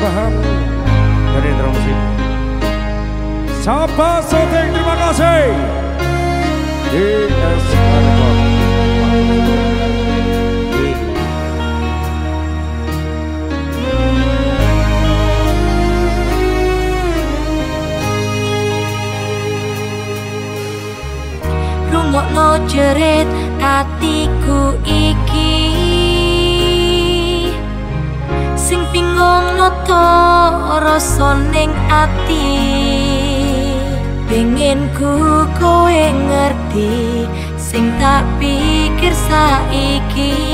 paham dari Indramusik. Sapa Sotek, terima kasih. DS Hardcore. Rumokno jerit iki rasa ning ati pengin ku kowe ngerti sing tak pikir saiki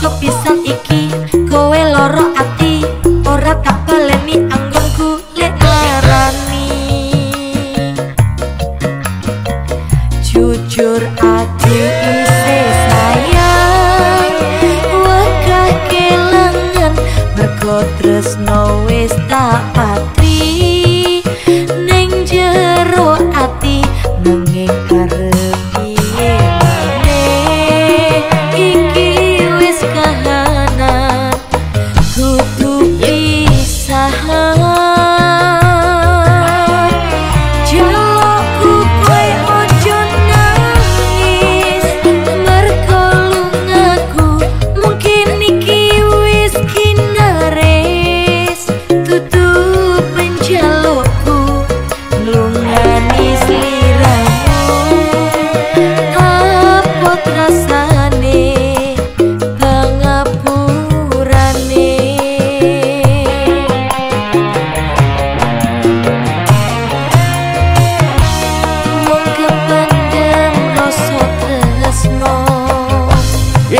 kepisan iki kowe loro ati ora tak peleni anggonku lek larani jujur ati isi sayang wakah kelangan berkotres nowe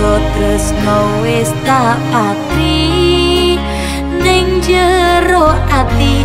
kotres nowes tak pati Neng jero ati